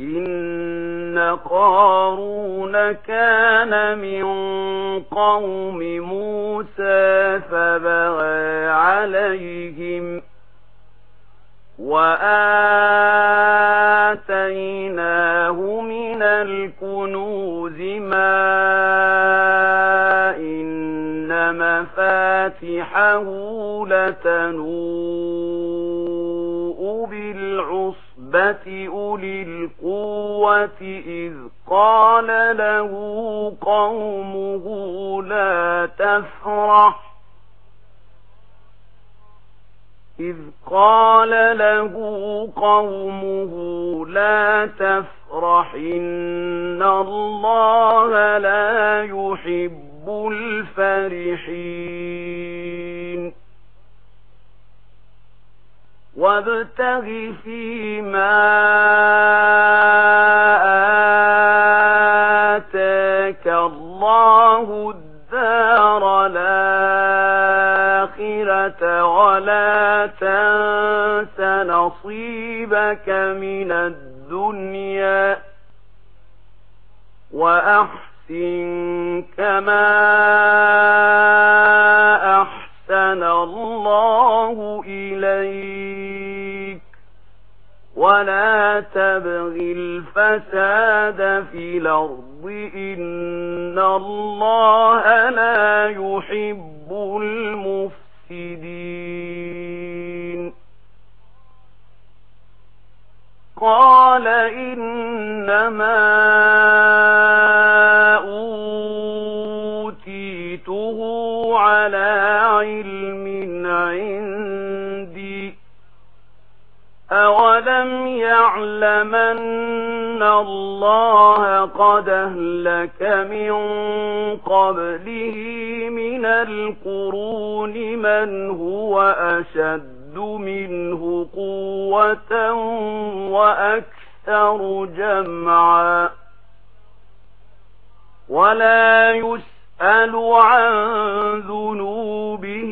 إن قارون كان من قوم موسى فبغى عليهم وآتيناه من الكنوز ما إن مفاتحه لتنور أُولِي الْقُوَّةِ إِذْ قَالَ لَهُ قَوْمُهُ لَا تَفْرَحْ إِذْ قَالَ لَهُ قَوْمُهُ لَا تَفْرَحْ إِنَّ اللَّهَ لَا يُحِبُّ الْفَرِحِينَ وابتغ فيما آتاك الله الدار الآخرة ولا تنس نصيبك من الدنيا وأحسن كما ولا تبغ الفساد في الأرض إن الله لا يحب المفسدين. قال إنما لَيَعْلَمَنَّ اللَّهَ قَدْ أَهْلَكَ مِنْ قَبْلِهِ مِنَ الْقُرُونِ مَنْ هُوَ أَشَدُّ مِنْهُ قُوَّةً وَأَكْثَرُ جَمْعًا وَلَا يُسْأَلُ عَنْ ذُنُوبِهِ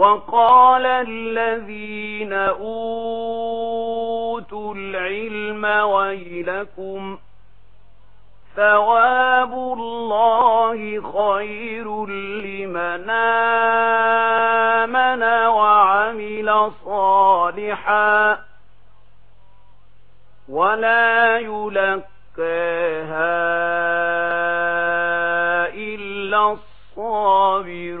وقال الذين أوتوا العلم ويلكم ثواب الله خير لمن آمن وعمل صالحا ولا يلكاها إلا الصابرون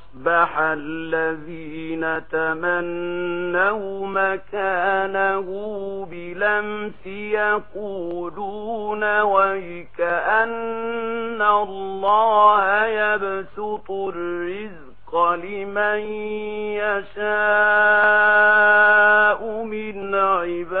أصبح الذين تمنوا مكانه بلمس يقولون ويكأن الله يبسط الرزق لمن يشاء من عباده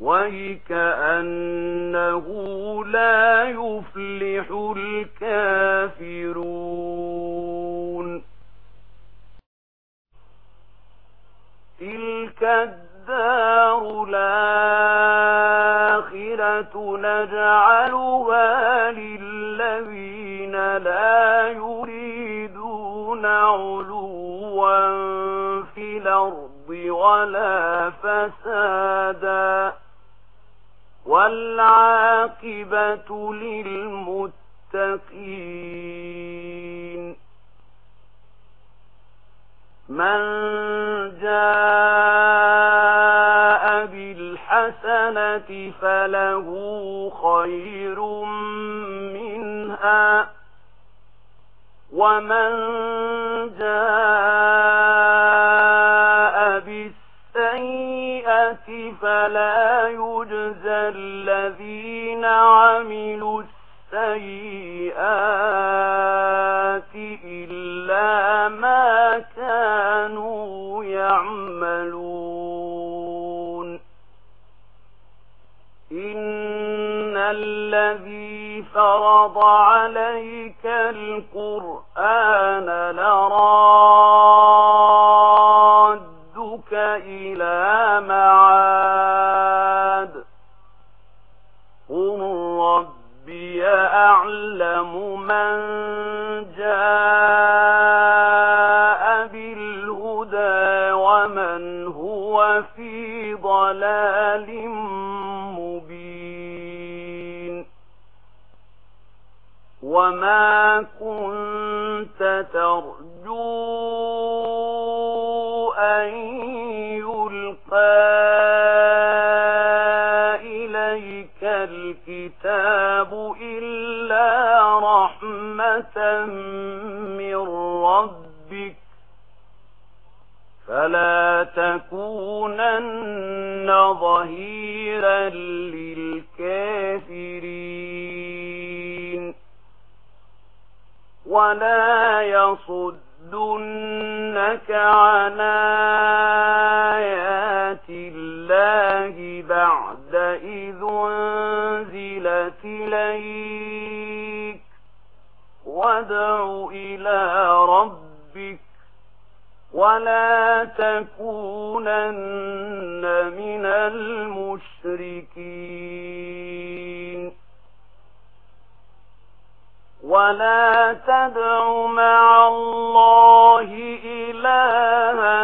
وَيْكَأَنَّهُ لَا يُفْلِحُ الْكَافِرُونَ تِلْكَ الدَّارُ الْآخِرَةُ نَجْعَلُهَا لِلَّذِينَ لَا يُرِيدُونَ عُلُوًّا فِي الْأَرْضِ وَلَا فَسَادًا والعاقبة للمتقين. من جاء بالحسنة فله خير منها ومن جاء لا يجزى الذين عملوا السيئات إلا ما كانوا يعملون. إن الذي فرض عليك القرآن لراد من هو في ضلال مبين وما كنت ترجو أن يلقى إليك الكتاب إلا رحمة من ربك فلا تكونن ظهيرا للكافرين. ولا يصدنك عن آيات الله بعد إذ أنزلت إليك. وادع إلى ولا تكونن من المشركين ولا تدع مع الله إلها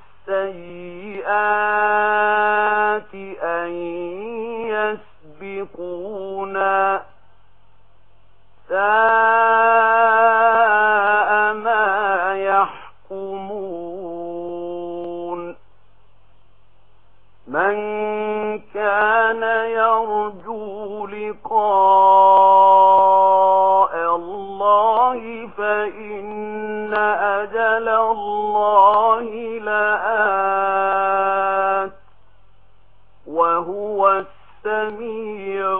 السيئات أن يسبقونا ساء ما يحكمون من كان يرجو لقاء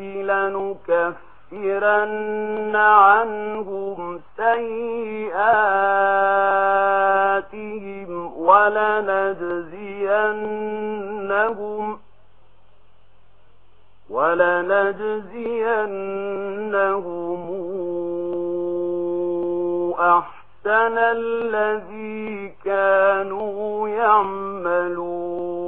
لَنُكَفِّرَنَّ عَنْهُمْ سَيِّئَاتِهِمْ وَلَنَجْزِيَنَّهُمْ وَلَنَجْزِيَنَّهُمْ أَحْسَنَ الَّذِي كَانُوا يَعْمَلُونَ